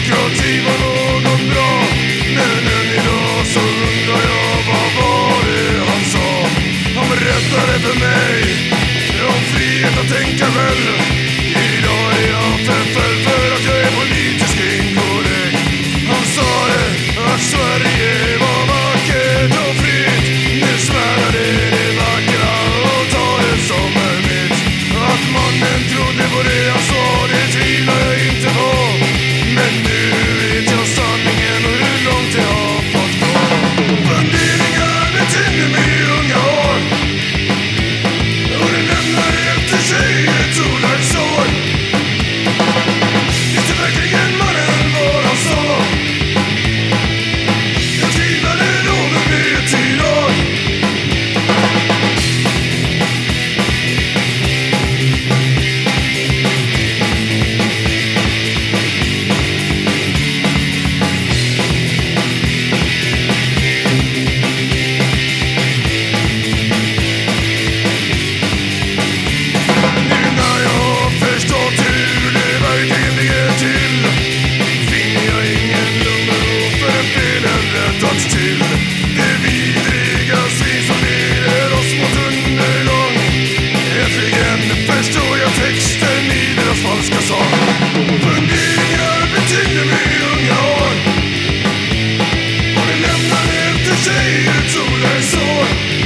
demokrati var något bra Men än idag så undrar jag vad var det han sa? Han berättade för mig om frihet att tänka själv Idag är jag för för för att jag är politiker see into the sun